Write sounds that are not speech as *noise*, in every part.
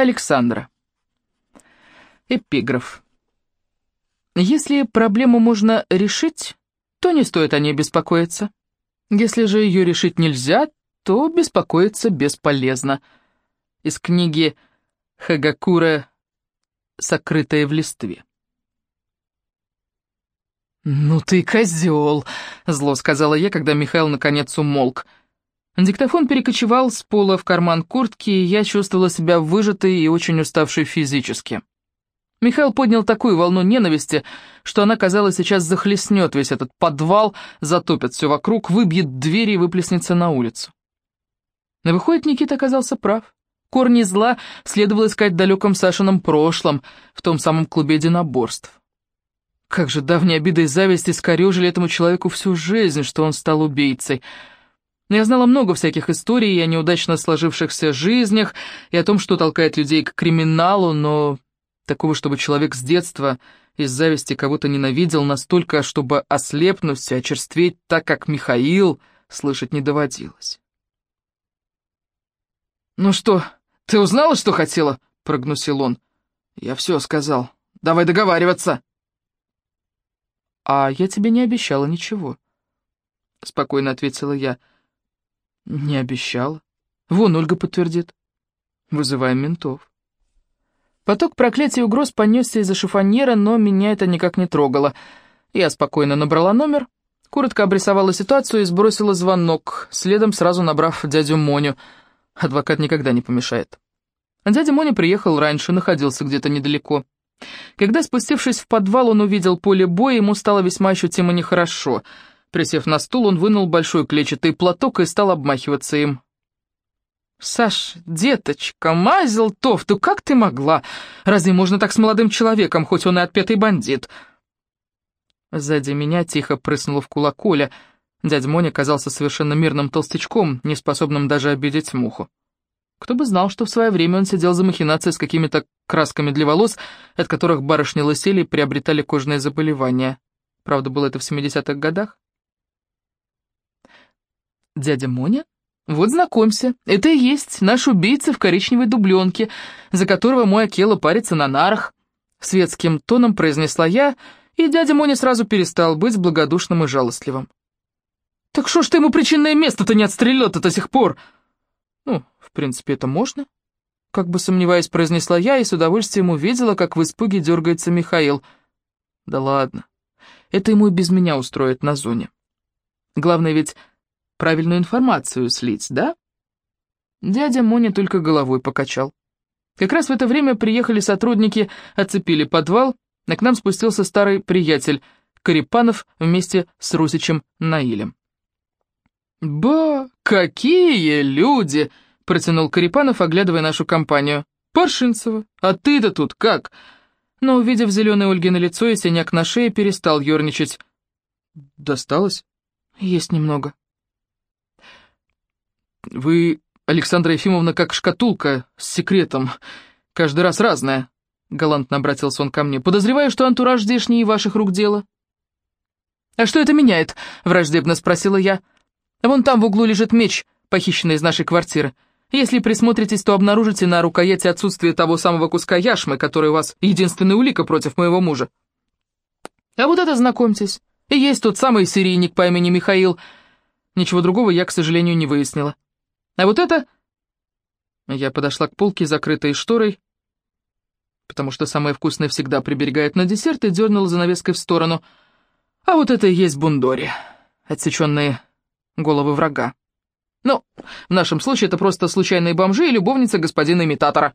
Александра. Эпиграф. Если проблему можно решить, то не стоит о ней беспокоиться. Если же ее решить нельзя, то беспокоиться бесполезно. Из книги Хагакура «Сокрытая в листве». «Ну ты козел!» — зло сказала я, когда Михаил наконец умолк. Диктофон перекочевал с пола в карман куртки, и я чувствовала себя выжатой и очень уставшей физически. Михаил поднял такую волну ненависти, что она, казалось, сейчас захлестнет весь этот подвал, затопит все вокруг, выбьет двери и выплеснется на улицу. Но выходит, Никита оказался прав. Корни зла следовало искать в далеком Сашином прошлом, в том самом клубе единоборств. Как же давние обиды и зависть искорежили этому человеку всю жизнь, что он стал убийцей. Я знала много всяких историй о неудачно сложившихся жизнях, и о том, что толкает людей к криминалу, но такого, чтобы человек с детства из зависти кого-то ненавидел настолько, чтобы ослепнуть и очерстветь так, как Михаил, слышать не доводилось. «Ну что, ты узнала, что хотела?» — прогнусил он. «Я все сказал. Давай договариваться». «А я тебе не обещала ничего», — спокойно ответила я. «Не обещала. Вон Ольга подтвердит. Вызываем ментов». Поток проклятий и угроз понесся из-за шифоньера, но меня это никак не трогало. Я спокойно набрала номер, коротко обрисовала ситуацию и сбросила звонок, следом сразу набрав дядю Моню. Адвокат никогда не помешает. Дядя Моня приехал раньше, находился где-то недалеко. Когда, спустившись в подвал, он увидел поле боя, ему стало весьма ощутимо нехорошо. Присев на стул, он вынул большой клетчатый платок и стал обмахиваться им. «Саш, деточка, мазил тофту, как ты могла? Разве можно так с молодым человеком, хоть он и отпетый бандит?» Сзади меня тихо прыснула в кулак Оля. Дядя Моня казался совершенно мирным толстячком, не способным даже обидеть муху. Кто бы знал, что в свое время он сидел за махинацией с какими-то красками для волос, от которых барышни лысели и приобретали кожные заболевания. Правда, было это в 70-х годах. «Дядя Моня? Вот знакомься, это и есть наш убийца в коричневой дубленке, за которого мой Акела парится на нарах», — светским тоном произнесла я, и дядя Моня сразу перестал быть благодушным и жалостливым. «Так что ж ты ему причинное место-то не отстрелил-то до сих пор?» «Ну, в принципе, это можно?» Как бы сомневаясь, произнесла я и с удовольствием увидела, как в испуге дергается Михаил. «Да ладно, это ему и без меня устроит на зоне. Главное ведь правильную информацию слить, да?» Дядя Моня только головой покачал. Как раз в это время приехали сотрудники, оцепили подвал, а к нам спустился старый приятель, Карипанов вместе с Русичем Наилем. «Ба, какие люди!» — протянул Карипанов, оглядывая нашу компанию. «Паршинцева, а ты-то тут как?» Но, увидев зеленое Ольгино лицо и синяк на шее, перестал ерничать. «Досталось?» «Есть немного». «Вы, Александра Ефимовна, как шкатулка с секретом. Каждый раз разная», — галантно обратился он ко мне. «Подозреваю, что антураж здешний и ваших рук дело». «А что это меняет?» — враждебно спросила я. Вон там в углу лежит меч, похищенный из нашей квартиры. Если присмотритесь, то обнаружите на рукояти отсутствие того самого куска яшмы, который у вас единственная улика против моего мужа. А вот это знакомьтесь. И есть тот самый серийник по имени Михаил. Ничего другого я, к сожалению, не выяснила. А вот это... Я подошла к полке, закрытой шторой, потому что самое вкусное всегда приберегает на десерт, и дернула занавеской в сторону. А вот это и есть бундори, отсеченные головы врага. Ну, в нашем случае это просто случайные бомжи и любовница господина имитатора.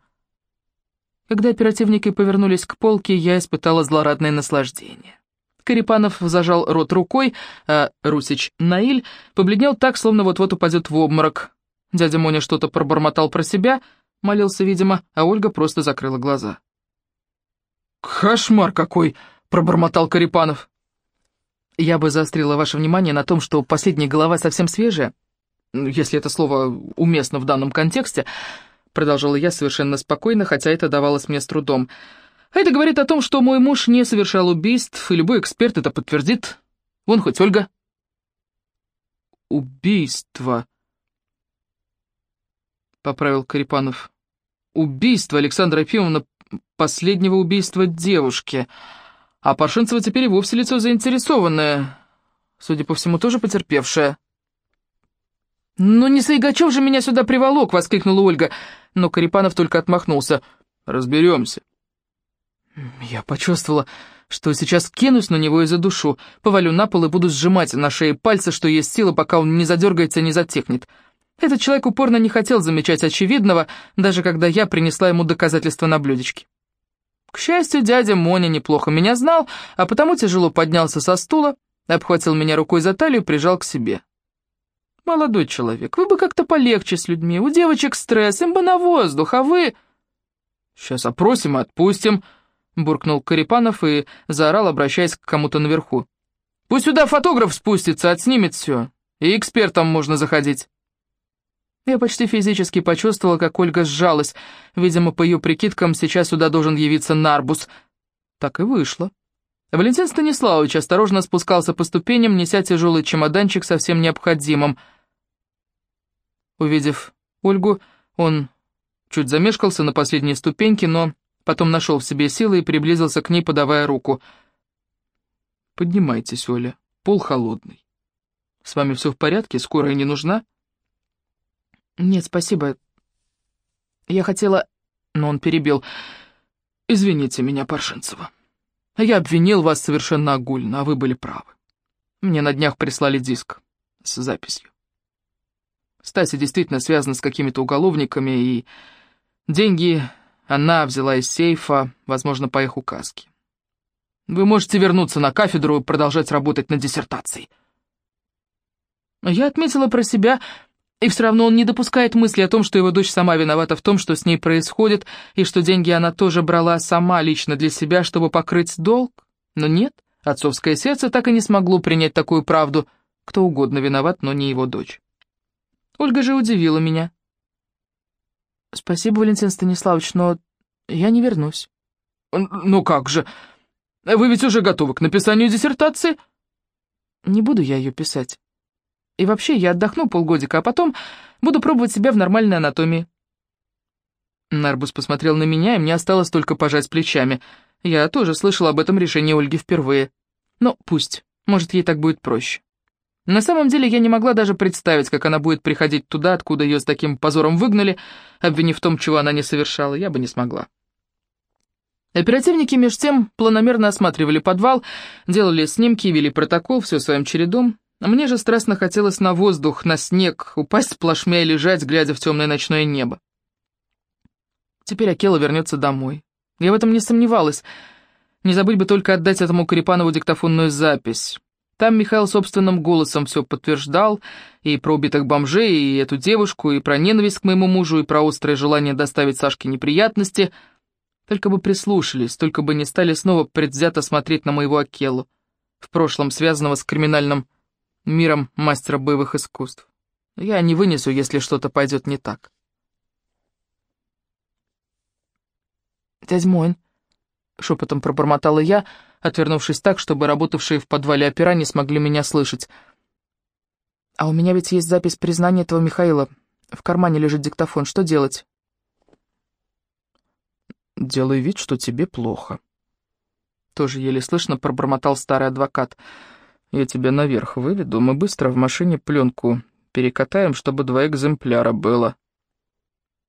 Когда оперативники повернулись к полке, я испытала злорадное наслаждение. Карипанов зажал рот рукой, а Русич Наиль побледнел так, словно вот-вот упадет в обморок. Дядя Моня что-то пробормотал про себя, молился, видимо, а Ольга просто закрыла глаза. «Кошмар какой!» — пробормотал Карипанов. Я бы заострила ваше внимание на том, что последняя голова совсем свежая, если это слово уместно в данном контексте, продолжала я совершенно спокойно, хотя это давалось мне с трудом. А это говорит о том, что мой муж не совершал убийств, и любой эксперт это подтвердит. Вон хоть Ольга. Убийство, поправил Карипанов. убийства Александра Ефимовна, последнего убийства девушки. А Паршинцева теперь и вовсе лицо заинтересованное, судя по всему, тоже потерпевшее. «Ну не Сайгачев же меня сюда приволок!» — воскликнула Ольга, но Карипанов только отмахнулся. «Разберемся». Я почувствовала, что сейчас кинусь на него и задушу, повалю на пол и буду сжимать на шее пальцы, что есть сила, пока он не задергается и не затекнет. Этот человек упорно не хотел замечать очевидного, даже когда я принесла ему доказательства на блюдечке. К счастью, дядя Моня неплохо меня знал, а потому тяжело поднялся со стула, обхватил меня рукой за талию и прижал к себе. «Молодой человек, вы бы как-то полегче с людьми, у девочек стресс, им бы на воздух, а вы...» «Сейчас опросим и отпустим», — буркнул Карипанов и заорал, обращаясь к кому-то наверху. «Пусть сюда фотограф спустится, отснимет все, и экспертам можно заходить». Я почти физически почувствовала, как Ольга сжалась. Видимо, по ее прикидкам, сейчас сюда должен явиться Нарбус. Так и вышло. Валентин Станиславович осторожно спускался по ступеням, неся тяжелый чемоданчик со всем необходимым. Увидев Ольгу, он чуть замешкался на последней ступеньке, но потом нашел в себе силы и приблизился к ней, подавая руку. «Поднимайтесь, Оля, пол холодный. С вами все в порядке, скорая не нужна?» «Нет, спасибо. Я хотела...» Но он перебил. «Извините меня, Паршинцева. Я обвинил вас совершенно огульно, а вы были правы. Мне на днях прислали диск с записью. Стася действительно связана с какими-то уголовниками, и деньги она взяла из сейфа, возможно, по их указке. Вы можете вернуться на кафедру и продолжать работать над диссертацией». Я отметила про себя, и все равно он не допускает мысли о том, что его дочь сама виновата в том, что с ней происходит, и что деньги она тоже брала сама лично для себя, чтобы покрыть долг. Но нет, отцовское сердце так и не смогло принять такую правду. Кто угодно виноват, но не его дочь. Ольга же удивила меня. «Спасибо, Валентин Станиславович, но я не вернусь». «Ну как же? Вы ведь уже готовы к написанию диссертации?» «Не буду я ее писать. И вообще, я отдохну полгодика, а потом буду пробовать себя в нормальной анатомии». Нарбус посмотрел на меня, и мне осталось только пожать плечами. Я тоже слышал об этом решении Ольги впервые. Но пусть, может, ей так будет проще. На самом деле, я не могла даже представить, как она будет приходить туда, откуда ее с таким позором выгнали, обвинив в том, чего она не совершала, я бы не смогла. Оперативники меж тем планомерно осматривали подвал, делали снимки, вели протокол, все своим чередом. Мне же страстно хотелось на воздух, на снег, упасть плашмя и лежать, глядя в темное ночное небо. Теперь Акела вернется домой. Я в этом не сомневалась. Не забыть бы только отдать этому Карипанову диктофонную запись. Там Михаил собственным голосом все подтверждал, и про убитых бомжей, и эту девушку, и про ненависть к моему мужу, и про острое желание доставить Сашке неприятности. Только бы прислушались, только бы не стали снова предвзято смотреть на моего Акелу, в прошлом связанного с криминальным миром мастера боевых искусств. Я не вынесу, если что-то пойдет не так. «Дядь Мойн», — шепотом пробормотала я, отвернувшись так, чтобы работавшие в подвале опера не смогли меня слышать. «А у меня ведь есть запись признания этого Михаила. В кармане лежит диктофон. Что делать?» «Делай вид, что тебе плохо». Тоже еле слышно пробормотал старый адвокат. «Адвокат». Я тебя наверх выведу, мы быстро в машине пленку перекатаем, чтобы два экземпляра было».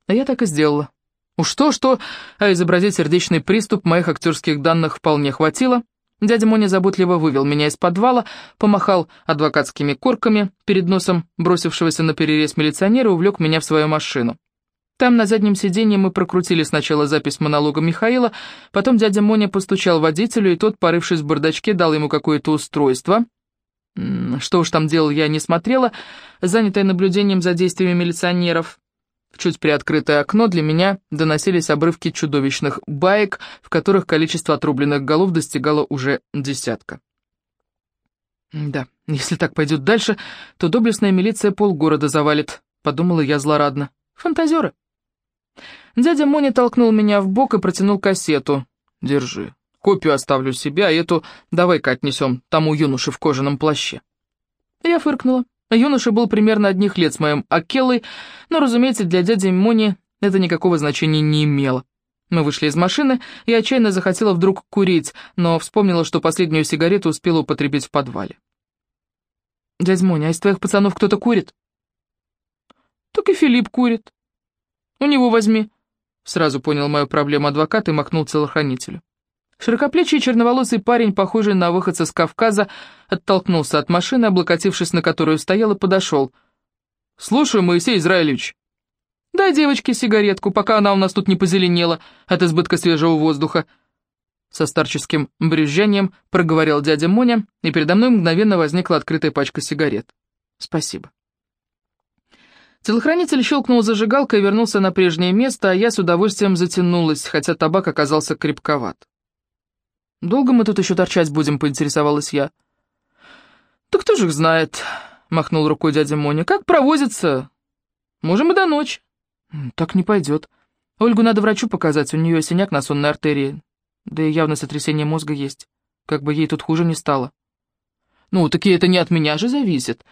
А я так и сделала. Уж то-что, а изобразить сердечный приступ моих актерских данных вполне хватило. Дядя Моня заботливо вывел меня из подвала, помахал адвокатскими корками перед носом бросившегося на перерез милиционера и увлек меня в свою машину. Там на заднем сиденье мы прокрутили сначала запись монолога Михаила, потом дядя Моня постучал водителю, и тот, порывшись в бардачке, дал ему какое-то устройство — что уж там делал, я не смотрела, занятая наблюдением за действиями милиционеров. В чуть приоткрытое окно для меня доносились обрывки чудовищных баек, в которых количество отрубленных голов достигало уже десятка. «Да, если так пойдет дальше, то доблестная милиция полгорода завалит», — подумала я злорадно. «Фантазеры». Дядя Моня толкнул меня в бок и протянул кассету. «Держи, Копию оставлю себе, а эту давай-ка отнесем тому юноше в кожаном плаще». Я фыркнула. Юноша был примерно одних лет с моим Акелой, но, разумеется, для дяди Мони это никакого значения не имело. Мы вышли из машины, и отчаянно захотела вдруг курить, но вспомнила, что последнюю сигарету успела употребить в подвале. «Дядь Моня, а из твоих пацанов кто-то курит?» «Так и Филипп курит. У него возьми», — сразу понял мою проблему адвокат и махнул телохранителю. Широкоплечий черноволосый парень, похожий на выходца с Кавказа, оттолкнулся от машины, облокотившись на которую стоял, и подошел. «Слушаю, Моисей Израилевич». «Дай девочке сигаретку, пока она у нас тут не позеленела от избытка свежего воздуха». Со старческим брюзжанием проговорил дядя Моня, и передо мной мгновенно возникла открытая пачка сигарет. «Спасибо». Телохранитель щелкнул зажигалкой и вернулся на прежнее место, а я с удовольствием затянулась, хотя табак оказался крепковат. «Долго мы тут еще торчать будем?» — поинтересовалась я. «Да кто же их знает?» — махнул рукой дядя Моня. «Как провозится? Можем и до ночи». «Так не пойдет. Ольгу надо врачу показать, у нее синяк на сонной артерии. Да и явно сотрясение мозга есть. Как бы ей тут хуже не стало». «Ну, таки это не от меня же зависит».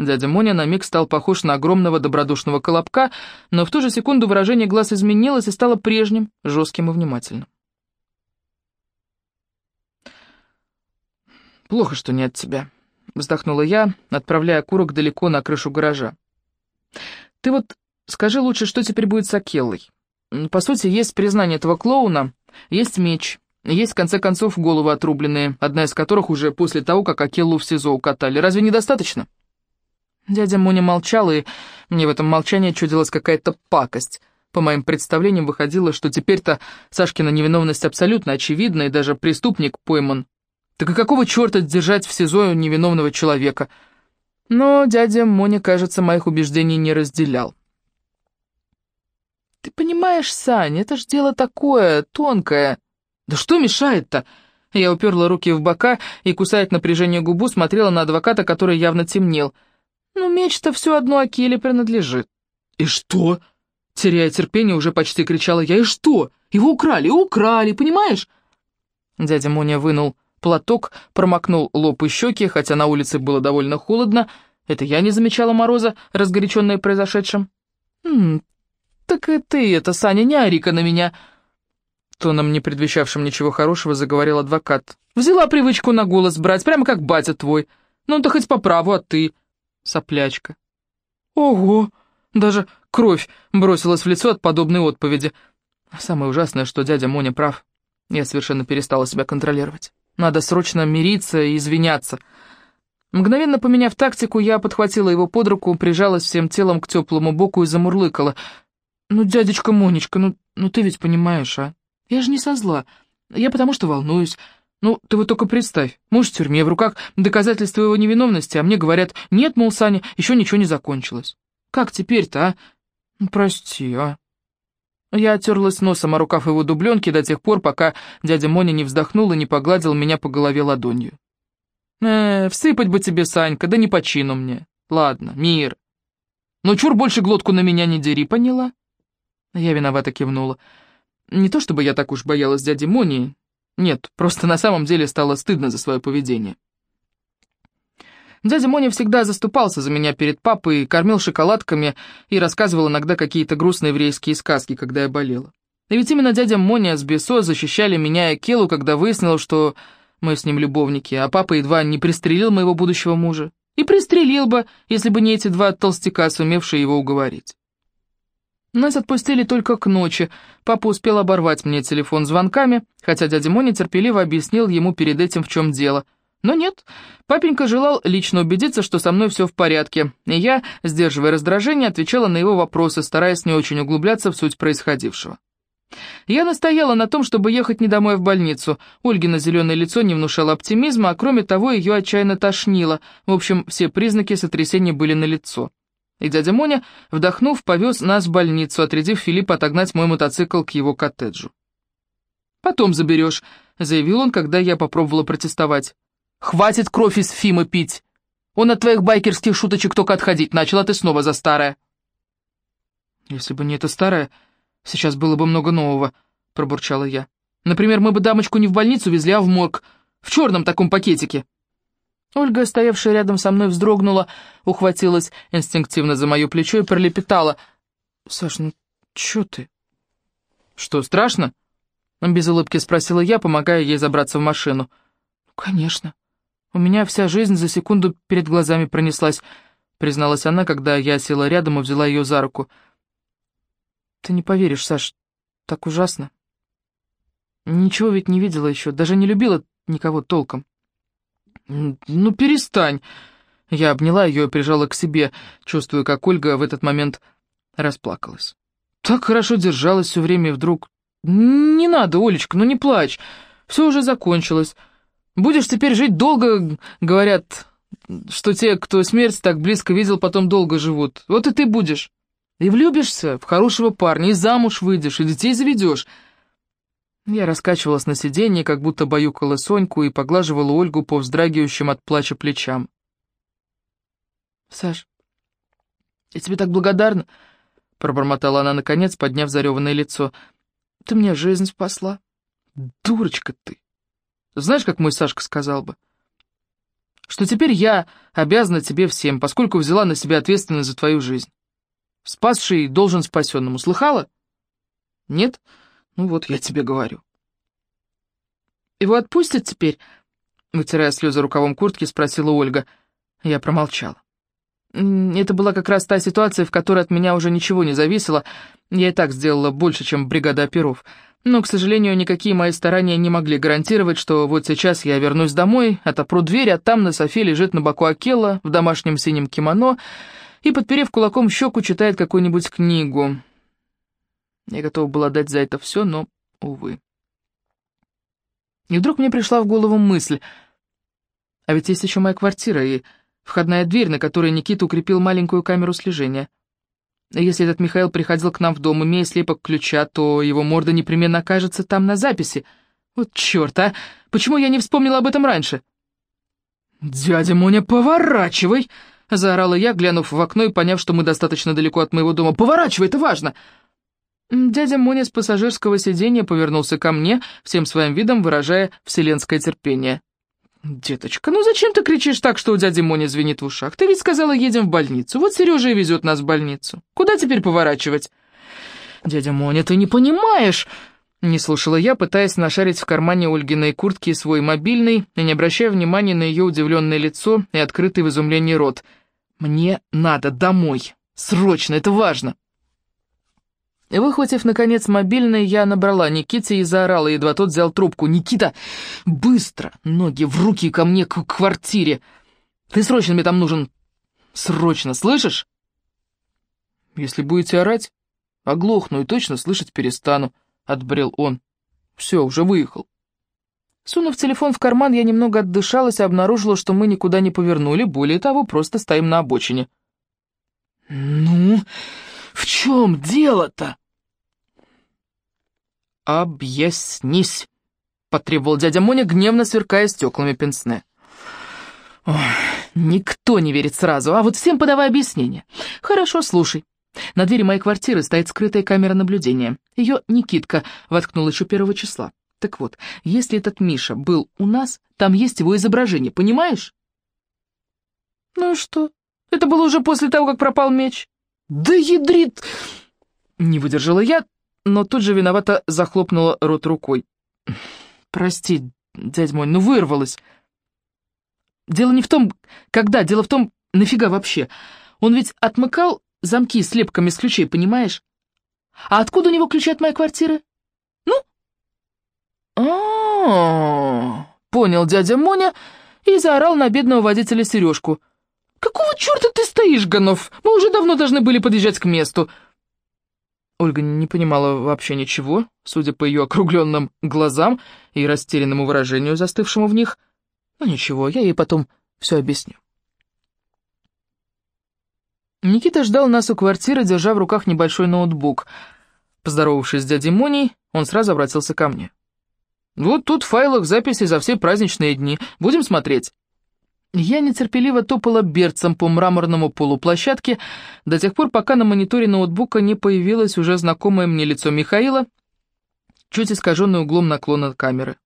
Дядя Моня на миг стал похож на огромного добродушного колобка, но в ту же секунду выражение глаз изменилось и стало прежним, жестким и внимательным. «Плохо, что не от тебя», — вздохнула я, отправляя курок далеко на крышу гаража. «Ты вот скажи лучше, что теперь будет с Акеллой? По сути, есть признание этого клоуна, есть меч, есть, в конце концов, головы отрубленные, одна из которых уже после того, как Акеллу в СИЗО укатали. Разве недостаточно?» Дядя Муня молчал, и мне в этом молчании чудилась какая-то пакость. По моим представлениям выходило, что теперь-то Сашкина невиновность абсолютно очевидна, и даже преступник пойман так и какого черта держать в СИЗО невиновного человека? Но дядя Моня, кажется, моих убеждений не разделял. «Ты понимаешь, Саня, это ж дело такое, тонкое. Да что мешает-то?» Я уперла руки в бока и, кусая от напряжения губу, смотрела на адвоката, который явно темнел. «Ну, меч-то все одно Акеле принадлежит». «И что?» Теряя терпение, уже почти кричала я. «И что? Его украли, украли, понимаешь?» Дядя Моня вынул платок, промокнул лоб и щеки, хотя на улице было довольно холодно. Это я не замечала мороза, разгоряченная произошедшим. «М «Так и ты это, Саня, не ори на меня!» Тоном, не предвещавшим ничего хорошего, заговорил адвокат. «Взяла привычку на голос брать, прямо как батя твой. Ну, то хоть по праву, а ты...» Соплячка. «Ого!» Даже кровь бросилась в лицо от подобной отповеди. Самое ужасное, что дядя Моня прав. Я совершенно перестала себя контролировать. Надо срочно мириться и извиняться. Мгновенно поменяв тактику, я подхватила его под руку, прижалась всем телом к теплому боку и замурлыкала. «Ну, дядечка Монечка, ну, ну ты ведь понимаешь, а? Я же не со зла. Я потому что волнуюсь. Ну, ты вот только представь, муж в тюрьме, в руках доказательства его невиновности, а мне говорят, нет, мол, Саня, еще ничего не закончилось. Как теперь-то, а? Ну, прости, а?» Я отерлась носом о рукав его дубленки до тех пор, пока дядя Моня не вздохнул и не погладил меня по голове ладонью. «Э, всыпать бы тебе, Санька, да не по чину мне. Ладно, мир. Но чур больше глотку на меня не дери, поняла?» Я виновато кивнула. Не то чтобы я так уж боялась дяди Мони. Нет, просто на самом деле стало стыдно за свое поведение. Дядя Моня всегда заступался за меня перед папой, кормил шоколадками и рассказывал иногда какие-то грустные еврейские сказки, когда я болела. И ведь именно дядя Моня с Бесо защищали меня и Келу, когда выяснил, что мы с ним любовники, а папа едва не пристрелил моего будущего мужа. И пристрелил бы, если бы не эти два толстяка, сумевшие его уговорить. Нас отпустили только к ночи. Папа успел оборвать мне телефон звонками, хотя дядя Моня терпеливо объяснил ему перед этим, в чем дело — но нет, папенька желал лично убедиться, что со мной все в порядке, и я, сдерживая раздражение, отвечала на его вопросы, стараясь не очень углубляться в суть происходившего. Я настояла на том, чтобы ехать не домой, а в больницу. Ольгино зеленое лицо не внушало оптимизма, а кроме того, ее отчаянно тошнило. В общем, все признаки сотрясения были налицо. И дядя Моня, вдохнув, повез нас в больницу, отрядив Филиппа отогнать мой мотоцикл к его коттеджу. «Потом заберешь», — заявил он, когда я попробовала протестовать. Хватит кровь из Фимы пить. Он от твоих байкерских шуточек только отходить начал, а ты снова за старое. Если бы не это старое, сейчас было бы много нового, пробурчала я. Например, мы бы дамочку не в больницу везли, а в морг, в черном таком пакетике. Ольга, стоявшая рядом со мной, вздрогнула, ухватилась инстинктивно за мое плечо и пролепетала. «Саш, ну чё ты?» «Что, страшно?» — без улыбки спросила я, помогая ей забраться в машину. «Конечно. У меня вся жизнь за секунду перед глазами пронеслась», — призналась она, когда я села рядом и взяла ее за руку. «Ты не поверишь, Саш, так ужасно. Ничего ведь не видела еще, даже не любила никого толком». «Ну, перестань!» Я обняла ее и прижала к себе, чувствуя, как Ольга в этот момент расплакалась. Так хорошо держалась все время, и вдруг... «Не надо, Олечка, ну не плачь, все уже закончилось. Будешь теперь жить долго, говорят, что те, кто смерть так близко видел, потом долго живут. Вот и ты будешь. И влюбишься в хорошего парня, и замуж выйдешь, и детей заведешь». Я раскачивалась на сиденье, как будто баюкала Соньку и поглаживала Ольгу по вздрагивающим от плача плечам. «Саш, я тебе так благодарна!» — пробормотала она наконец, подняв зареванное лицо. «Ты мне жизнь спасла!» «Дурочка ты! Знаешь, как мой Сашка сказал бы? Что теперь я обязана тебе всем, поскольку взяла на себя ответственность за твою жизнь. Спасший должен спасенному. Слыхала? Нет? Ну вот, я тебе говорю». «Его отпустят теперь?» — вытирая слезы рукавом куртки, спросила Ольга. Я промолчала. Это была как раз та ситуация, в которой от меня уже ничего не зависело. Я и так сделала больше, чем бригада оперов. Но, к сожалению, никакие мои старания не могли гарантировать, что вот сейчас я вернусь домой, отопру дверь, а там на софе лежит на боку Акела в домашнем синем кимоно и, подперев кулаком щеку, читает какую-нибудь книгу. Я готова была дать за это все, но, увы. И вдруг мне пришла в голову мысль, а ведь есть еще моя квартира, и входная дверь, на которой Никита укрепил маленькую камеру слежения. Если этот Михаил приходил к нам в дом, имея слепок ключа, то его морда непременно окажется там на записи. Вот черт, а! Почему я не вспомнила об этом раньше? «Дядя Моня, поворачивай!» — заорала я, глянув в окно и поняв, что мы достаточно далеко от моего дома. «Поворачивай, это важно!» Дядя Моня с пассажирского сиденья повернулся ко мне, всем своим видом выражая вселенское терпение. «Деточка, ну зачем ты кричишь так, что у дяди Мони звенит в ушах? Ты ведь сказала, едем в больницу. Вот Сережа и везет нас в больницу. Куда теперь поворачивать?» «Дядя Моня, ты не понимаешь!» Не слушала я, пытаясь нашарить в кармане Ольгиной куртки свой мобильный не обращая внимания на ее удивленное лицо и открытый в изумлении рот. «Мне надо домой. Срочно, это важно!» Выхватив, наконец, мобильный, я набрала Никите и заорала, едва тот взял трубку. «Никита, быстро! Ноги в руки ко мне к квартире! Ты срочно мне там нужен! Срочно, слышишь?» «Если будете орать, оглохну и точно слышать перестану», — отбрел он. «Все, уже выехал». Сунув телефон в карман, я немного отдышалась и обнаружила, что мы никуда не повернули, более того, просто стоим на обочине. «Ну, в чем дело-то?» «Объяснись», — потребовал дядя Моня, гневно сверкая стеклами пенсне. Ох, никто не верит сразу, а вот всем подавай объяснение. Хорошо, слушай. На двери моей квартиры стоит скрытая камера наблюдения. Ее Никитка воткнул еще первого числа. Так вот, если этот Миша был у нас, там есть его изображение, понимаешь? Ну и что? Это было уже после того, как пропал меч. Да ядрит! Не выдержала я, но тут же виновато захлопнула рот рукой. «Прости, дядь мой, ну вырвалась. Дело не в том, когда, дело в том, нафига вообще. Он ведь отмыкал замки слепками с ключей, понимаешь? А откуда у него ключи от моей квартиры? Ну? а, -а, -а понял дядя Моня и заорал на бедного водителя Сережку. «Какого черта ты стоишь, Гонов? Мы уже давно должны были подъезжать к месту». Ольга не понимала вообще ничего, судя по ее округленным глазам и растерянному выражению, застывшему в них. Но ничего, я ей потом все объясню. Никита ждал нас у квартиры, держа в руках небольшой ноутбук. Поздоровавшись с дядей Моней, он сразу обратился ко мне. «Вот тут в файлах записи за все праздничные дни. Будем смотреть». Я нетерпеливо топала берцем по мраморному полу площадки до тех пор, пока на мониторе ноутбука не появилось уже знакомое мне лицо Михаила, чуть искаженное углом наклона камеры.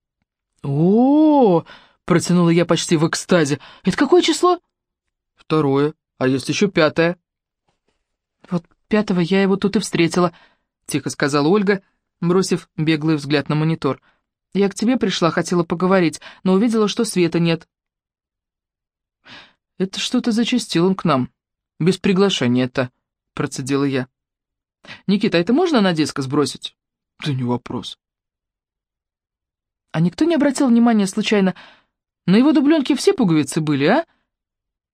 -о протянула я почти в экстазе. «Это какое число?» «Второе, а есть еще пятое». «Вот пятого я его тут и встретила», — тихо сказала Ольга, бросив беглый взгляд на монитор. «Я к тебе пришла, хотела поговорить, но увидела, что света нет». «Это что-то зачастил он к нам. Без приглашения-то», — процедила я. «Никита, это можно на диск сбросить?» «Да не вопрос». «А никто не обратил внимания случайно, на его дубленке все пуговицы были, а?»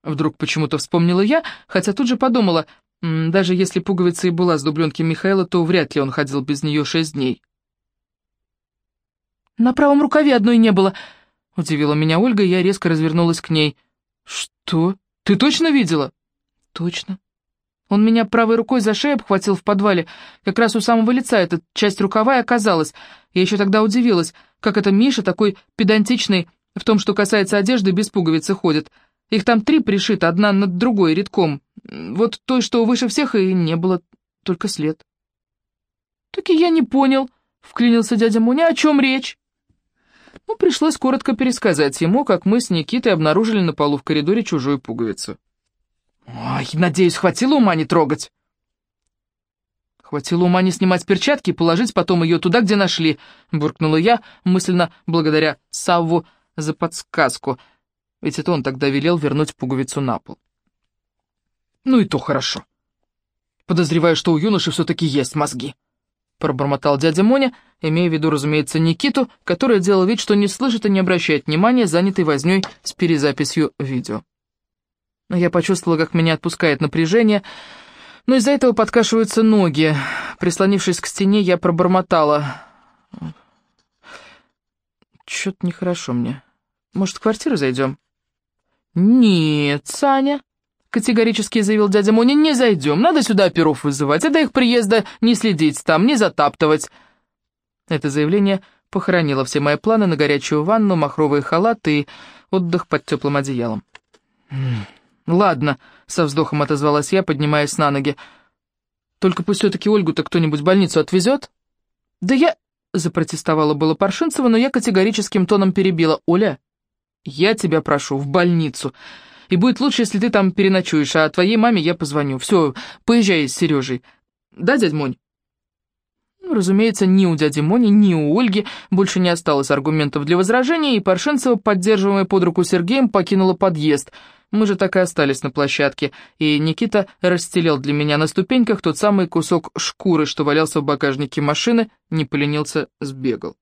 Вдруг почему-то вспомнила я, хотя тут же подумала, даже если пуговица и была с дубленки Михаила, то вряд ли он ходил без нее шесть дней. «На правом рукаве одной не было», — удивила меня Ольга, и я резко развернулась к ней. «Что? Ты точно видела?» «Точно. Он меня правой рукой за шею обхватил в подвале, как раз у самого лица эта часть рукава и оказалась. Я еще тогда удивилась, как это Миша, такой педантичный, в том, что касается одежды, без пуговицы ходит. Их там три пришито, одна над другой, редком. Вот той, что выше всех, и не было, только след. «Так и я не понял», — вклинился дядя Муня, — «о чем речь?» Ну, пришлось коротко пересказать ему, как мы с Никитой обнаружили на полу в коридоре чужую пуговицу. «Ой, надеюсь, хватило ума не трогать?» «Хватило ума не снимать перчатки и положить потом ее туда, где нашли», — буркнула я, мысленно благодаря Савву за подсказку, ведь это он тогда велел вернуть пуговицу на пол. «Ну и то хорошо. Подозреваю, что у юноши все-таки есть мозги», — пробормотал дядя Моня, имея в виду, разумеется, Никиту, который делал вид, что не слышит и не обращает внимания, занятый вознёй с перезаписью видео. Но я почувствовала, как меня отпускает напряжение, но из-за этого подкашиваются ноги. Прислонившись к стене, я пробормотала. Чё-то нехорошо мне. Может, в квартиру зайдем? «Нет, Саня», — категорически заявил дядя Моня, — «не зайдем. Надо сюда оперов вызывать, а до их приезда не следить там, не затаптывать». Это заявление похоронило все мои планы на горячую ванну, махровые халаты и отдых под теплым одеялом. «Ладно», — со вздохом отозвалась я, поднимаясь на ноги. «Только пусть все-таки Ольгу-то кто-нибудь в больницу отвезет?» «Да я...» — запротестовала было Паршинцева, но я категорическим тоном перебила. «Оля, я тебя прошу, в больницу. И будет лучше, если ты там переночуешь, а твоей маме я позвоню. Все, поезжай с Сережей. Да, дядь Монь?» ну, Разумеется, ни у дяди Мони, ни у Ольги больше не осталось аргументов для возражения, и Паршинцева, поддерживаемая под руку Сергеем, покинула подъезд. Мы же так и остались на площадке, и Никита расстелил для меня на ступеньках тот самый кусок шкуры, что валялся в багажнике машины, не поленился, сбегал.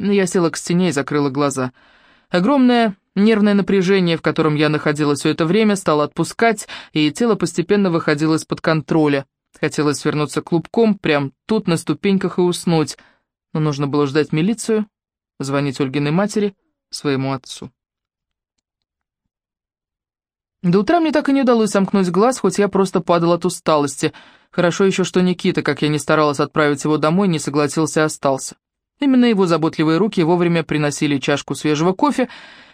Я села к стене и закрыла глаза. Огромное нервное напряжение, в котором я находилась все это время, стало отпускать, и тело постепенно выходило из-под контроля. Хотелось свернуться клубком, прям тут, на ступеньках, и уснуть, но нужно было ждать милицию, звонить Ольгиной матери, своему отцу. До утра мне так и не удалось сомкнуть глаз, хоть я просто падал от усталости. Хорошо еще, что Никита, как я не старалась отправить его домой, не согласился и остался. Именно его заботливые руки вовремя приносили чашку свежего кофе,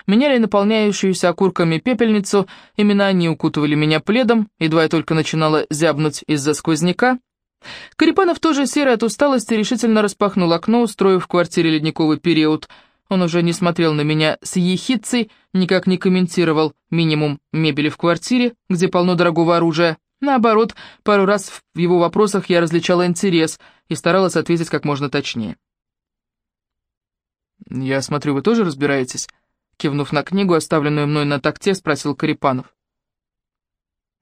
меняли наполняющуюся окурками пепельницу, именно они укутывали меня пледом, едва я только начинала зябнуть из-за сквозняка. Карипанов тоже серый от усталости решительно распахнул окно, устроив в квартире ледниковый период. Он уже не смотрел на меня с ехидцей, никак не комментировал минимум мебели в квартире, где полно дорогого оружия. Наоборот, пару раз в его вопросах я различала интерес и старалась ответить как можно точнее. «Я смотрю, вы тоже разбираетесь?» Кивнув на книгу, оставленную мной на такте, спросил Карипанов.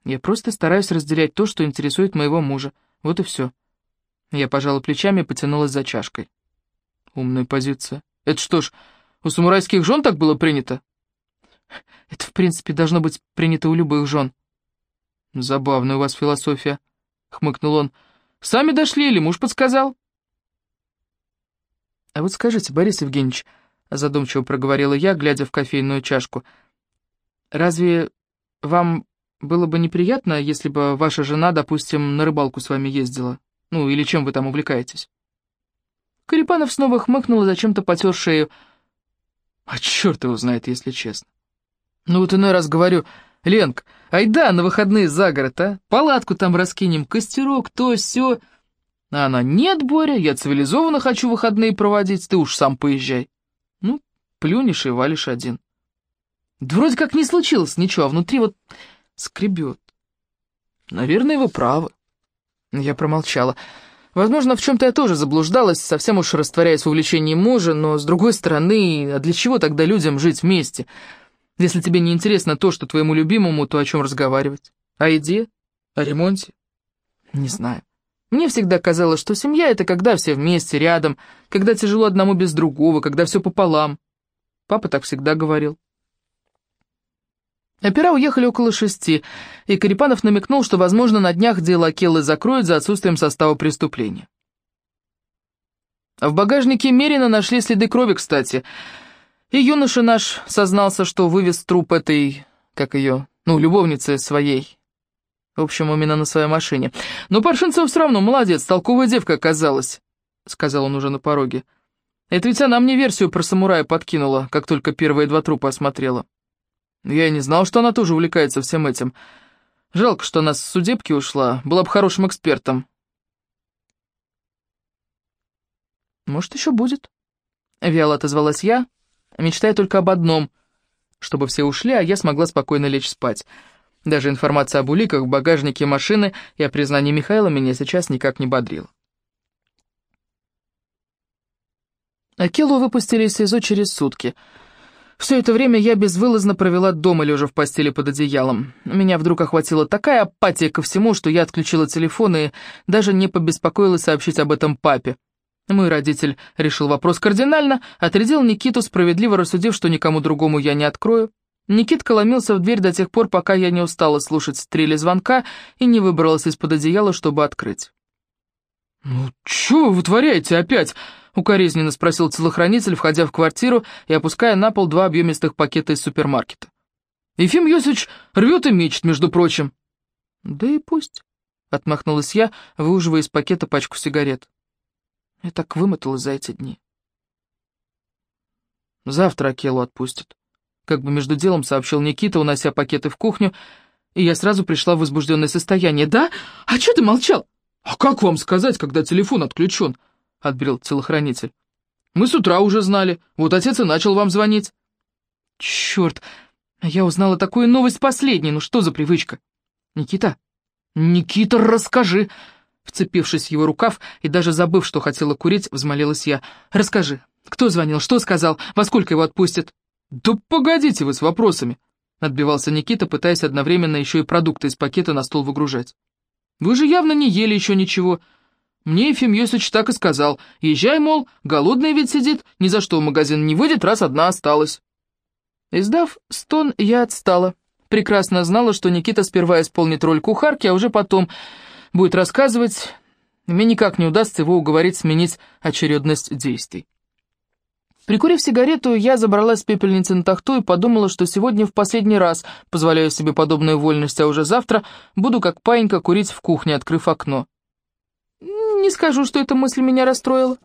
«Я просто стараюсь разделять то, что интересует моего мужа. Вот и все». Я пожала плечами и потянулась за чашкой. «Умная позиция. Это что ж, у самурайских жен так было принято?» «Это, в принципе, должно быть принято у любых жен». «Забавная у вас философия», — хмыкнул он. «Сами дошли или муж подсказал?» «А вот скажите, Борис Евгеньевич», — задумчиво проговорила я, глядя в кофейную чашку, «разве вам было бы неприятно, если бы ваша жена, допустим, на рыбалку с вами ездила? Ну, или чем вы там увлекаетесь?» Карипанов снова хмыкнул и зачем-то потер шею. «А черт его знает, если честно. Ну вот иной раз говорю, Ленк, айда на выходные за город, а? Палатку там раскинем, костерок, то, все. А она, нет, Боря, я цивилизованно хочу выходные проводить, ты уж сам поезжай. Ну, плюнешь и валишь один. Да вроде как не случилось ничего, а внутри вот скребет. Наверное, вы правы. Я промолчала. Возможно, в чем-то я тоже заблуждалась, совсем уж растворяясь в увлечении мужа, но, с другой стороны, а для чего тогда людям жить вместе? Если тебе не интересно то, что твоему любимому, то о чем разговаривать? О еде? О ремонте? Не знаю. Мне всегда казалось, что семья — это когда все вместе, рядом, когда тяжело одному без другого, когда все пополам. Папа так всегда говорил. Опера уехали около шести, и Карипанов намекнул, что, возможно, на днях дело Акеллы закроют за отсутствием состава преступления. В багажнике Мерина нашли следы крови, кстати, и юноша наш сознался, что вывез труп этой, как ее, ну, любовницы своей. В общем, именно на своей машине. Но Паршинцев все равно молодец, толковая девка оказалась, — сказал он уже на пороге. Это ведь она мне версию про самурая подкинула, как только первые два трупа осмотрела. Я и не знал, что она тоже увлекается всем этим. Жалко, что она с судебки ушла, была бы хорошим экспертом. Может, еще будет. Вяло отозвалась я, мечтая только об одном, чтобы все ушли, а я смогла спокойно лечь спать. Даже информация об уликах в багажнике машины и о признании Михаила меня сейчас никак не бодрила. Акилу выпустили из СИЗО через сутки — все это время я безвылазно провела дома, лежа в постели под одеялом. Меня вдруг охватила такая апатия ко всему, что я отключила телефон и даже не побеспокоилась сообщить об этом папе. Мой родитель решил вопрос кардинально, отрядил Никиту, справедливо рассудив, что никому другому я не открою. Никитка ломился в дверь до тех пор, пока я не устала слушать стрели звонка и не выбралась из-под одеяла, чтобы открыть. «Ну, что вы вытворяете опять?» — укоризненно спросил телохранитель, входя в квартиру и опуская на пол два объемистых пакета из супермаркета. «Ефим Йосич рвет и мечет, между прочим». «Да и пусть», — отмахнулась я, выуживая из пакета пачку сигарет. Я так вымоталась за эти дни. «Завтра Акелу отпустят», — как бы между делом сообщил Никита, унося пакеты в кухню, и я сразу пришла в возбужденное состояние. «Да? А что ты молчал?» «А как вам сказать, когда телефон отключен?» — отбрил телохранитель. «Мы с утра уже знали. Вот отец и начал вам звонить». «Черт! Я узнала такую новость последней. Ну что за привычка?» «Никита! Никита, расскажи!» Вцепившись в его рукав и даже забыв, что хотела курить, взмолилась я. «Расскажи, кто звонил, что сказал, во сколько его отпустят?» «Да погодите вы с вопросами!» Отбивался Никита, пытаясь одновременно еще и продукты из пакета на стол выгружать. «Вы же явно не ели еще ничего. Мне Ефим Йосич так и сказал. Езжай, мол, голодный ведь сидит, ни за что в магазин не выйдет, раз одна осталась. Издав стон, я отстала. Прекрасно знала, что Никита сперва исполнит роль кухарки, а уже потом будет рассказывать. Мне никак не удастся его уговорить сменить очередность действий. Прикурив сигарету, я забралась с пепельницы на тахту и подумала, что сегодня в последний раз позволяю себе подобную вольность, а уже завтра буду как паинька курить в кухне, открыв окно. Не скажу, что эта мысль меня расстроила.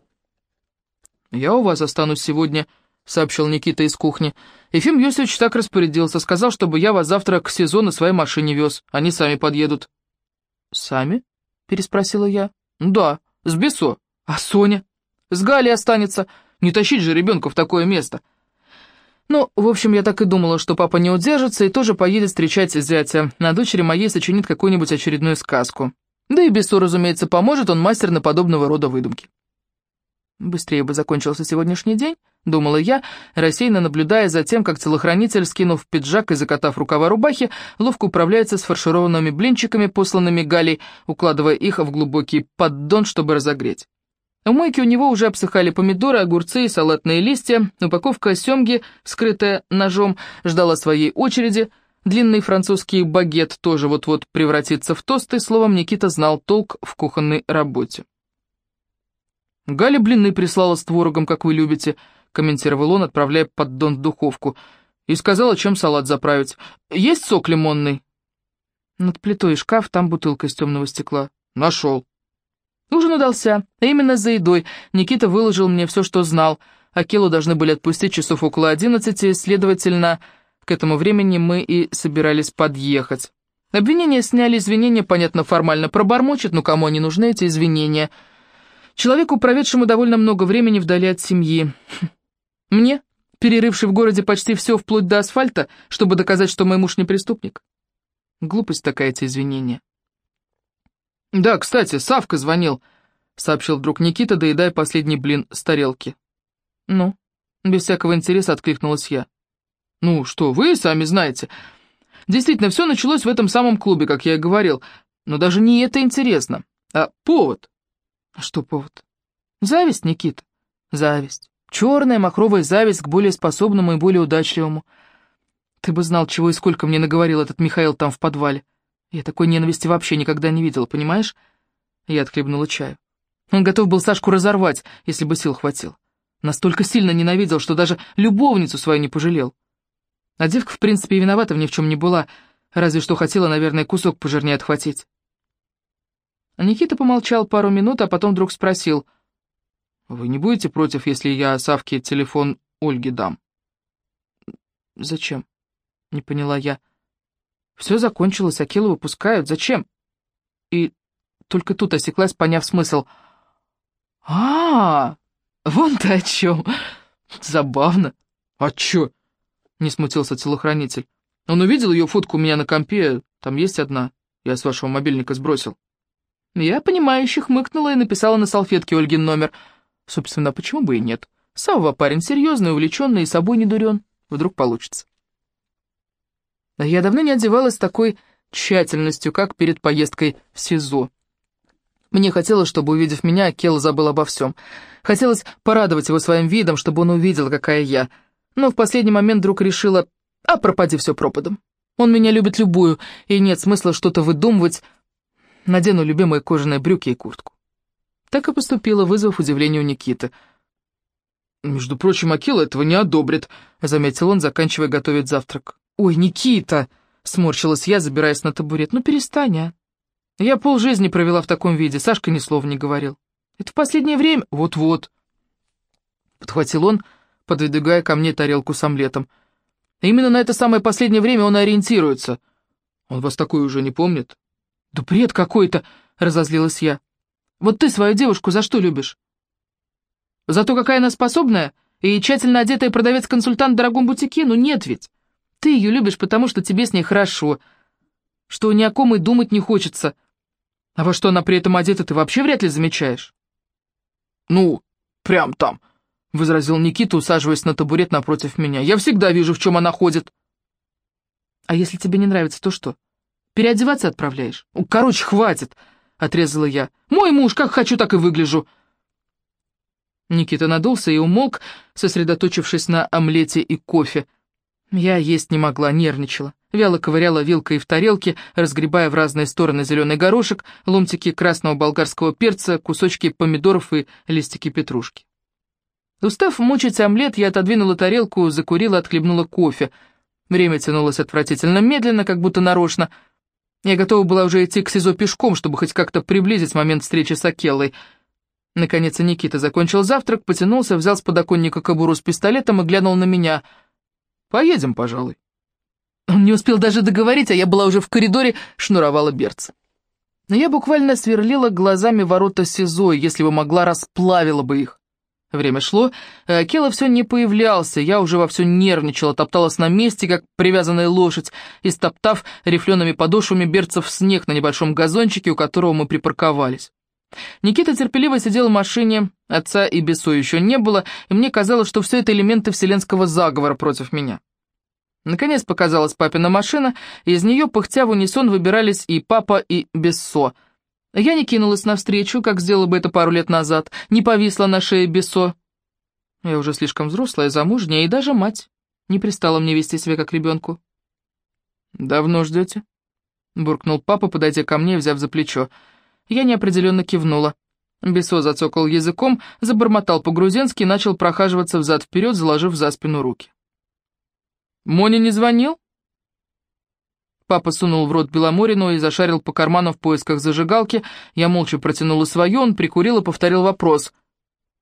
«Я у вас останусь сегодня», — сообщил Никита из кухни. «Ефим Йосифович так распорядился, сказал, чтобы я вас завтра к сезону своей машине вез. Они сами подъедут». «Сами?» — переспросила я. «Да, с Бесо. А Соня? С Галей останется. Не тащить же ребенка в такое место». Ну, в общем, я так и думала, что папа не удержится и тоже поедет встречать зятя. На дочери моей сочинит какую-нибудь очередную сказку. Да и Бесу, разумеется, поможет, он мастер на подобного рода выдумки. Быстрее бы закончился сегодняшний день, думала я, рассеянно наблюдая за тем, как телохранитель, скинув пиджак и закатав рукава рубахи, ловко управляется с фаршированными блинчиками, посланными Галей, укладывая их в глубокий поддон, чтобы разогреть. В мойке у него уже обсыхали помидоры, огурцы и салатные листья, упаковка семги, вскрытая ножом, ждала своей очереди — Длинный французский багет тоже вот-вот превратится в тост, и, словом, Никита знал толк в кухонной работе. «Галя блины прислала с творогом, как вы любите», — комментировал он, отправляя поддон в духовку, и сказала, чем салат заправить. «Есть сок лимонный?» Над плитой шкаф, там бутылка из темного стекла. «Нашел». Ужин удался, а именно за едой. Никита выложил мне все, что знал. Акелу должны были отпустить часов около одиннадцати, следовательно... К этому времени мы и собирались подъехать. Обвинения сняли, извинения, понятно, формально пробормочет, но кому они нужны, эти извинения? Человеку, проведшему довольно много времени вдали от семьи. *laughs* Мне, перерывший в городе почти все вплоть до асфальта, чтобы доказать, что мой муж не преступник? Глупость такая, эти извинения. Да, кстати, Савка звонил. — сообщил вдруг Никита, доедая последний блин с тарелки. «Ну?» — без всякого интереса откликнулась я. «Ну что, вы сами знаете. Действительно, все началось в этом самом клубе, как я и говорил. Но даже не это интересно, а повод». «А что повод?» «Зависть, Никита. Зависть. Черная махровая зависть к более способному и более удачливому. Ты бы знал, чего и сколько мне наговорил этот Михаил там в подвале. Я такой ненависти вообще никогда не видела, понимаешь?» Я отхлебнула чаю. Он готов был Сашку разорвать, если бы сил хватило. Настолько сильно ненавидел, что даже любовницу свою не пожалел. А девка, в принципе, и виновата в ни в чем не была, разве что хотела, наверное, кусок пожирнее отхватить. Никита помолчал пару минут, а потом вдруг спросил. «Вы не будете против, если я Савке телефон Ольге дам?» «Зачем?» — не поняла я. «Все закончилось, Акилу выпускают. Зачем?» И только тут осеклась, поняв смысл — а, вон ты о чем. Забавно. А чё? Не смутился телохранитель. Он увидел ее фотку у меня на компе, там есть одна. Я с вашего мобильника сбросил. Я, понимающе хмыкнула и написала на салфетке Ольгин номер. Собственно, почему бы и нет? Савва парень серьезный, увлеченный и собой не дурен. Вдруг получится. Я давно не одевалась такой тщательностью, как перед поездкой в СИЗО. Мне хотелось, чтобы, увидев меня, Келл забыл обо всем. Хотелось порадовать его своим видом, чтобы он увидел, какая я. Но в последний момент вдруг решила, а пропади все пропадом. Он меня любит любую, и нет смысла что-то выдумывать. Надену любимые кожаные брюки и куртку. Так и поступила, вызвав удивление у Никиты. «Между прочим, Акила этого не одобрит», — заметил он, заканчивая готовить завтрак. «Ой, Никита!» — сморщилась я, забираясь на табурет. «Ну, перестань, а!» Я полжизни провела в таком виде, Сашка ни слова не говорил. Это в последнее время... Вот-вот. Подхватил он, подвигая ко мне тарелку с омлетом. именно на это самое последнее время он ориентируется. Он вас такой уже не помнит? Да бред какой-то, разозлилась я. Вот ты свою девушку за что любишь? За то, какая она способная и тщательно одетая продавец-консультант в дорогом бутике? Ну нет ведь. Ты ее любишь, потому что тебе с ней хорошо, что ни о ком и думать не хочется, — а во что она при этом одета, ты вообще вряд ли замечаешь. «Ну, прям там», — возразил Никита, усаживаясь на табурет напротив меня. «Я всегда вижу, в чем она ходит». «А если тебе не нравится, то что? Переодеваться отправляешь?» «Короче, хватит», — отрезала я. «Мой муж, как хочу, так и выгляжу». Никита надулся и умолк, сосредоточившись на омлете и кофе. Я есть не могла, нервничала. Вяло ковыряла вилкой в тарелке, разгребая в разные стороны зеленый горошек, ломтики красного болгарского перца, кусочки помидоров и листики петрушки. Устав мучить омлет, я отодвинула тарелку, закурила, отхлебнула кофе. Время тянулось отвратительно медленно, как будто нарочно. Я готова была уже идти к СИЗО пешком, чтобы хоть как-то приблизить момент встречи с Акеллой. Наконец Никита закончил завтрак, потянулся, взял с подоконника кобуру с пистолетом и глянул на меня. «Поедем, пожалуй». Он не успел даже договорить, а я была уже в коридоре, шнуровала берцы. Но я буквально сверлила глазами ворота СИЗО, если бы могла, расплавила бы их. Время шло, а Акела все не появлялся, я уже вовсю нервничала, топталась на месте, как привязанная лошадь, и стоптав рифлеными подошвами берцев снег на небольшом газончике, у которого мы припарковались. Никита терпеливо сидел в машине, отца и Бесо еще не было, и мне казалось, что все это элементы вселенского заговора против меня. Наконец показалась папина машина, и из нее, пыхтя в унисон, выбирались и папа, и Бессо. Я не кинулась навстречу, как сделала бы это пару лет назад, не повисла на шее Бессо. Я уже слишком взрослая, замужняя, и даже мать не пристала мне вести себя как ребенку. «Давно ждете?» — буркнул папа, подойдя ко мне, взяв за плечо. Я неопределенно кивнула. Бесо зацокал языком, забормотал по-грузински и начал прохаживаться взад-вперед, заложив за спину руки. Моня не звонил?» Папа сунул в рот Беломорину и зашарил по карману в поисках зажигалки. Я молча протянула свою, он прикурил и повторил вопрос.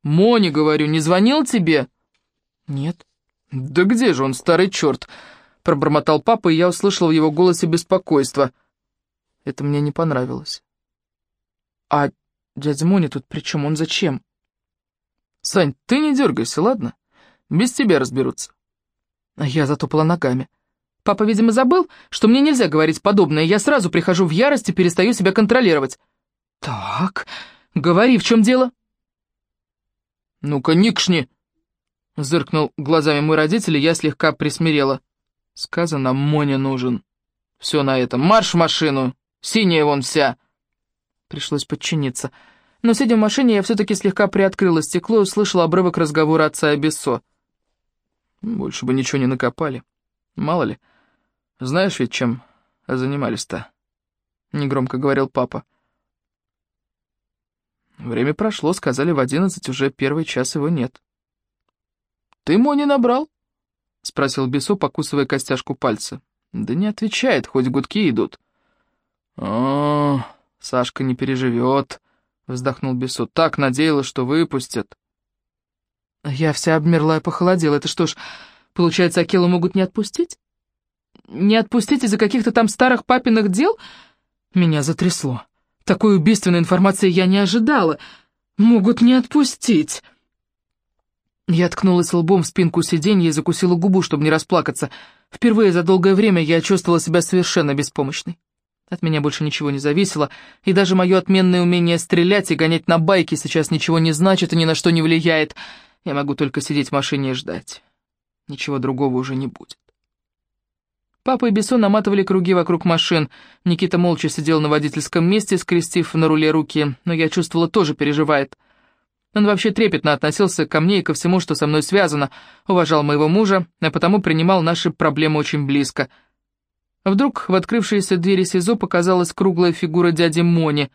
«Моня, говорю, не звонил тебе?» «Нет». «Да где же он, старый черт?» Пробормотал папа, и я услышал в его голосе беспокойство. Это мне не понравилось. «А дядя Моня тут при чем? Он зачем?» «Сань, ты не дергайся, ладно? Без тебя разберутся». Я затопала ногами. Папа, видимо, забыл, что мне нельзя говорить подобное, я сразу прихожу в ярость и перестаю себя контролировать. «Так», — Говори, в чем дело?» «Ну-ка, никшни!» — зыркнул глазами мой родитель, и я слегка присмирела. Сказано, Моня нужен. Все на этом. Марш в машину! Синяя вон вся!» Пришлось подчиниться. Но, сидя в машине, я все-таки слегка приоткрыла стекло и услышала обрывок разговора отца и Бессо. Больше бы ничего не накопали. Мало ли. Знаешь ведь, чем занимались-то? Негромко говорил папа. Время прошло, сказали, в одиннадцать уже первый час его нет. «Ты Мони набрал?» — спросил Бесо, покусывая костяшку пальца. «Да не отвечает, хоть гудки идут». «О, Сашка не переживет», — вздохнул Бесо. «Так надеялась, что выпустят». Я вся обмерла и похолодела. Это что ж, получается, Акелу могут не отпустить? Не отпустить из-за каких-то там старых папиных дел? Меня затрясло. Такой убийственной информации я не ожидала. Могут не отпустить. Я ткнулась лбом в спинку сиденья и закусила губу, чтобы не расплакаться. Впервые за долгое время я чувствовала себя совершенно беспомощной. От меня больше ничего не зависело, и даже мое отменное умение стрелять и гонять на байке сейчас ничего не значит и ни на что не влияет. Я могу только сидеть в машине и ждать. Ничего другого уже не будет. Папа и Бессон наматывали круги вокруг машин. Никита молча сидел на водительском месте, скрестив на руле руки, но я чувствовала, тоже переживает. Он вообще трепетно относился ко мне и ко всему, что со мной связано, уважал моего мужа, а потому принимал наши проблемы очень близко. Вдруг в открывшейся двери СИЗО показалась круглая фигура дяди Мони.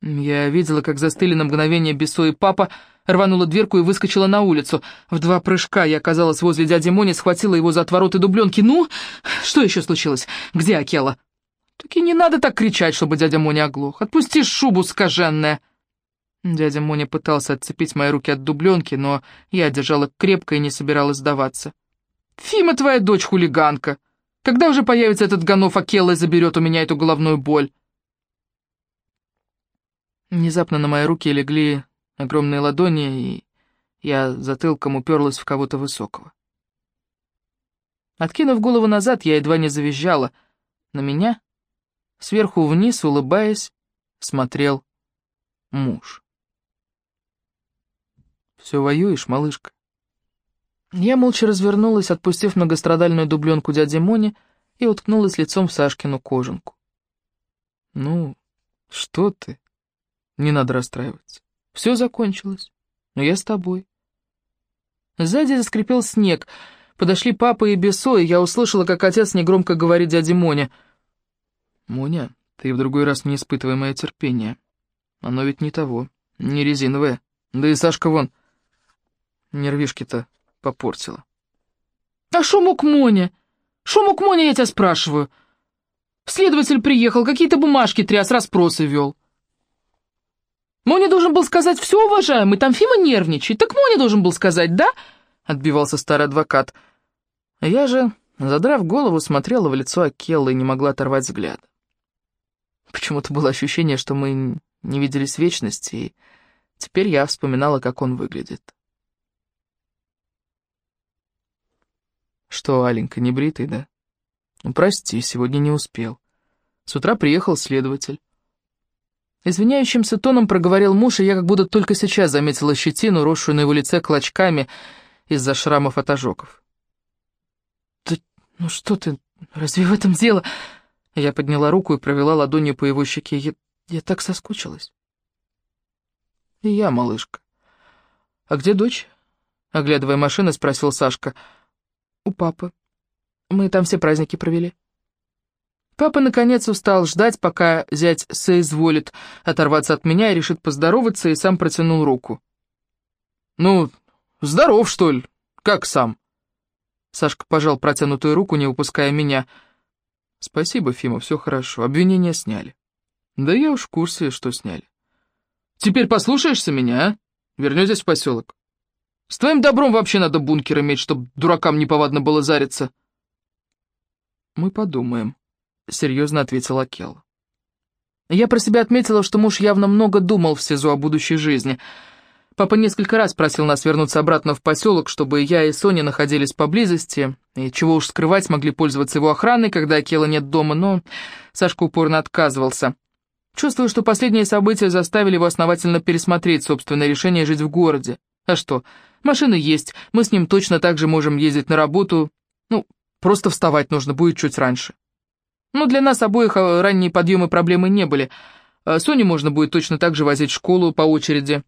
Я видела, как застыли на мгновение Бесо и папа, рванула дверку и выскочила на улицу. В два прыжка я оказалась возле дяди Мони, схватила его за отвороты дубленки. «Ну, что еще случилось? Где Акела?» «Таки не надо так кричать, чтобы дядя Моня оглох. Отпусти шубу, скаженная!» Дядя Моня пытался отцепить мои руки от дубленки, но я держала крепко и не собиралась сдаваться. «Фима твоя дочь хулиганка! Когда уже появится этот гонов Акела и заберет у меня эту головную боль?» Внезапно на мои руки легли огромные ладони, и я затылком уперлась в кого-то высокого. Откинув голову назад, я едва не завизжала. На меня, сверху вниз, улыбаясь, смотрел муж. «Все воюешь, малышка?» Я молча развернулась, отпустив многострадальную дубленку дяди Мони, и уткнулась лицом в Сашкину кожанку. «Ну, что ты? Не надо расстраиваться. Все закончилось, но я с тобой. Сзади заскрипел снег. Подошли папа и Бесо, и я услышала, как отец негромко говорит дяде Моне. «Моня, ты в другой раз не испытывай мое терпение. Оно ведь не того, не резиновое. Да и Сашка вон нервишки-то попортила». «А шо мог Моня? Шо мог Моня, я тебя спрашиваю? Следователь приехал, какие-то бумажки тряс, расспросы вел». Моня должен был сказать «все, уважаемый, там Фима нервничает». Так Моня должен был сказать, да?» — отбивался старый адвокат. Я же, задрав голову, смотрела в лицо Акеллы и не могла оторвать взгляд. Почему-то было ощущение, что мы не виделись вечности, и теперь я вспоминала, как он выглядит. Что, Аленька, не бритый, да? Ну, прости, сегодня не успел. С утра приехал следователь. Извиняющимся тоном проговорил муж, и я как будто только сейчас заметила щетину, росшую на его лице клочками из-за шрамов от ожогов. «Да ну что ты, разве в этом дело?» Я подняла руку и провела ладонью по его щеке. Я, я так соскучилась. «И я, малышка. А где дочь?» Оглядывая машину, спросил Сашка. «У папы. Мы там все праздники провели». Папа, наконец, устал ждать, пока зять соизволит оторваться от меня и решит поздороваться, и сам протянул руку. «Ну, здоров, что ли? Как сам?» Сашка пожал протянутую руку, не выпуская меня. «Спасибо, Фима, все хорошо. Обвинения сняли». «Да я уж в курсе, что сняли». «Теперь послушаешься меня, а? Вернетесь в поселок. С твоим добром вообще надо бункер иметь, чтобы дуракам неповадно было зариться». «Мы подумаем», — серьезно ответила Келла. Я про себя отметила, что муж явно много думал в СИЗО о будущей жизни. Папа несколько раз просил нас вернуться обратно в поселок, чтобы я и Соня находились поблизости, и чего уж скрывать, могли пользоваться его охраной, когда Акела нет дома, но Сашка упорно отказывался. Чувствую, что последние события заставили его основательно пересмотреть собственное решение жить в городе. А что, машина есть, мы с ним точно так же можем ездить на работу. Ну, просто вставать нужно будет чуть раньше. Ну, для нас обоих э, ранние подъемы проблемы не были. А Соню можно будет точно так же возить в школу по очереди.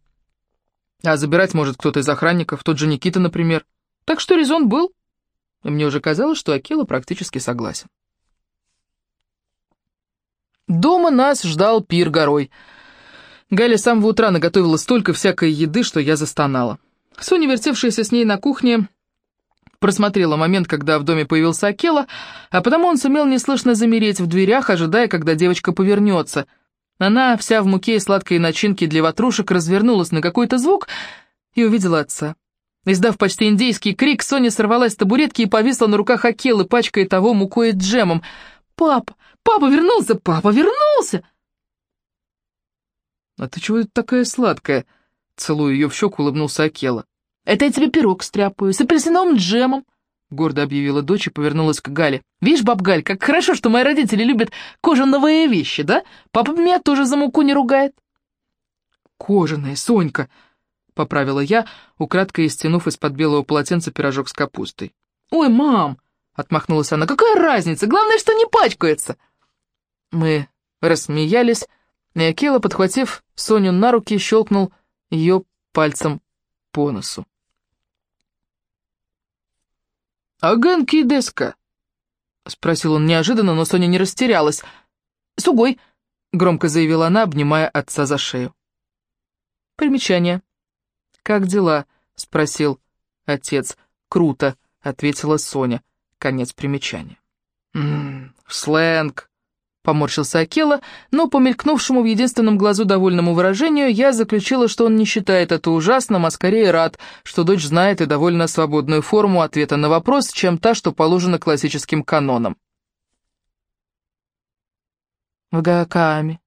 А забирать может кто-то из охранников, тот же Никита, например. Так что резон был. И мне уже казалось, что Акела практически согласен. Дома нас ждал пир горой. Галя с самого утра наготовила столько всякой еды, что я застонала. Соня, вертевшаяся с ней на кухне, просмотрела момент, когда в доме появился Акела, а потому он сумел неслышно замереть в дверях, ожидая, когда девочка повернется. Она, вся в муке и сладкой начинке для ватрушек, развернулась на какой-то звук и увидела отца. Издав почти индейский крик, Соня сорвалась с табуретки и повисла на руках Акелы, пачкая того мукой и джемом. «Папа! Папа вернулся! Папа вернулся!» «А ты чего такая сладкая?» Целуя ее в щеку, улыбнулся Акела. «Это я тебе пирог стряпаю, с апельсиновым джемом», — гордо объявила дочь и повернулась к Гале. «Видишь, баб Галь, как хорошо, что мои родители любят кожаные вещи, да? Папа меня тоже за муку не ругает». «Кожаная, Сонька», — поправила я, украдкой стянув из-под белого полотенца пирожок с капустой. «Ой, мам!» — отмахнулась она. «Какая разница? Главное, что не пачкается!» Мы рассмеялись, и Акела, подхватив Соню на руки, щелкнул ее пальцем по носу. «Агенки деска?» — спросил он неожиданно, но Соня не растерялась. «Сугой!» — громко заявила она, обнимая отца за шею. Примечание. «Как дела?» — спросил отец. «Круто», — ответила Соня. Конец примечания. «Ммм, сленг», Поморщился Акела, но по мелькнувшему в единственном глазу довольному выражению я заключила, что он не считает это ужасным, а скорее рад, что дочь знает и довольно свободную форму ответа на вопрос, чем та, что положена классическим канонам. «В Гаакааме»,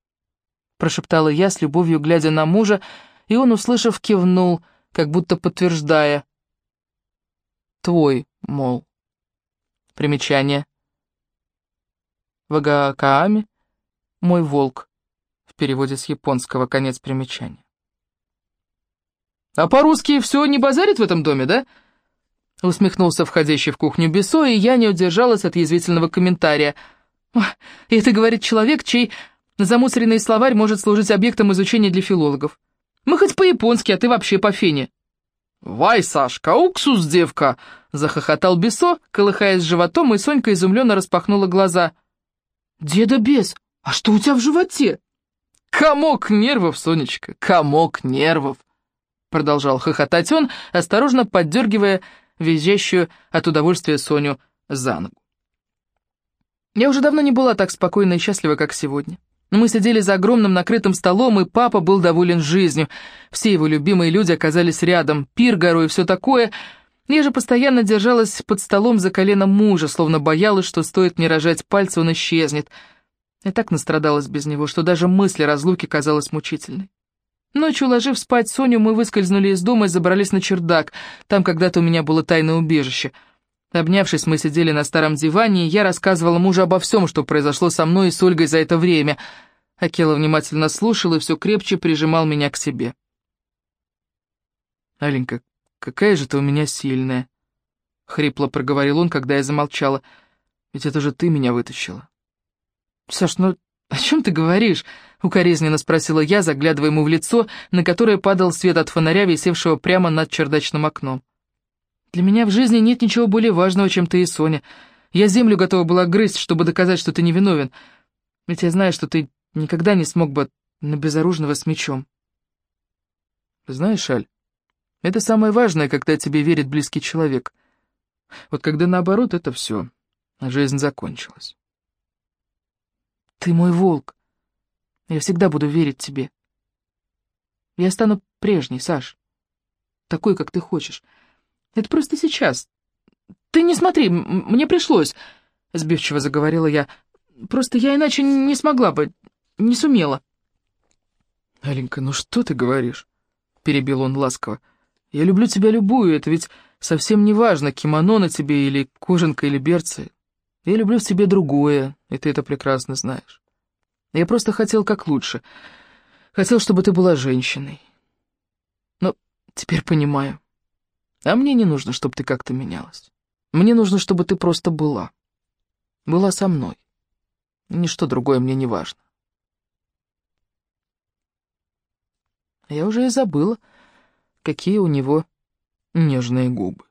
— прошептала я с любовью, глядя на мужа, и он, услышав, кивнул, как будто подтверждая. «Твой, мол». Примечание. Вагаакаами, мой волк, в переводе с японского, конец примечания. «А по-русски все не базарит в этом доме, да?» Усмехнулся входящий в кухню Бесо, и я не удержалась от язвительного комментария. «И это говорит человек, чей замусоренный словарь может служить объектом изучения для филологов. Мы хоть по-японски, а ты вообще по фене». «Вай, Сашка, уксус, девка!» — захохотал Бесо, колыхаясь животом, и Сонька изумленно распахнула глаза. «Деда бес, а что у тебя в животе?» «Комок нервов, Сонечка, комок нервов!» Продолжал хохотать он, осторожно поддергивая визжащую от удовольствия Соню за ногу. Я уже давно не была так спокойна и счастлива, как сегодня. Мы сидели за огромным накрытым столом, и папа был доволен жизнью. Все его любимые люди оказались рядом, пир горой и все такое. Я же постоянно держалась под столом за коленом мужа, словно боялась, что стоит мне рожать пальцы, он исчезнет. Я так настрадалась без него, что даже мысль о разлуке казалась мучительной. Ночью, уложив спать Соню, мы выскользнули из дома и забрались на чердак. Там когда-то у меня было тайное убежище. Обнявшись, мы сидели на старом диване, и я рассказывала мужу обо всем, что произошло со мной и с Ольгой за это время. Акела внимательно слушал и все крепче прижимал меня к себе. «Аленька, какая же ты у меня сильная!» — хрипло проговорил он, когда я замолчала. «Ведь это же ты меня вытащила». «Саш, ну о чем ты говоришь?» — укоризненно спросила я, заглядывая ему в лицо, на которое падал свет от фонаря, висевшего прямо над чердачным окном. «Для меня в жизни нет ничего более важного, чем ты и Соня. Я землю готова была грызть, чтобы доказать, что ты невиновен. Ведь я знаю, что ты никогда не смог бы на безоружного с мечом». «Знаешь, Аль, это самое важное, когда тебе верит близкий человек. Вот когда наоборот, это все. Жизнь закончилась. Ты мой волк. Я всегда буду верить тебе. Я стану прежней, Саш. Такой, как ты хочешь. Это просто сейчас. Ты не смотри, мне пришлось, — сбивчиво заговорила я. Просто я иначе не смогла бы, не сумела. Аленька, ну что ты говоришь? — перебил он ласково. Я люблю тебя любую, это ведь совсем не важно, кимоно на тебе или кожанка или берцы. Я люблю в тебе другое, и ты это прекрасно знаешь. Я просто хотел как лучше. Хотел, чтобы ты была женщиной. Но теперь понимаю. А мне не нужно, чтобы ты как-то менялась. Мне нужно, чтобы ты просто была. Была со мной. Ничто другое мне не важно. Я уже и забыла, какие у него нежные губы.